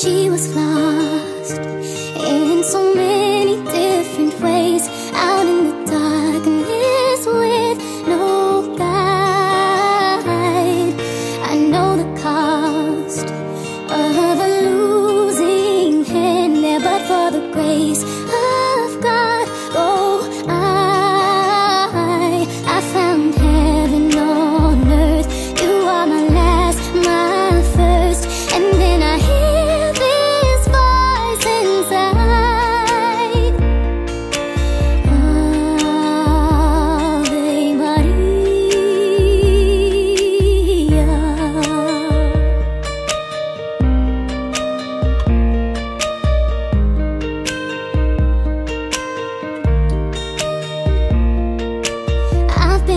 she was lost in so many different ways out in the darkness with no guide. I know the cost of a losing hand there, but for the grace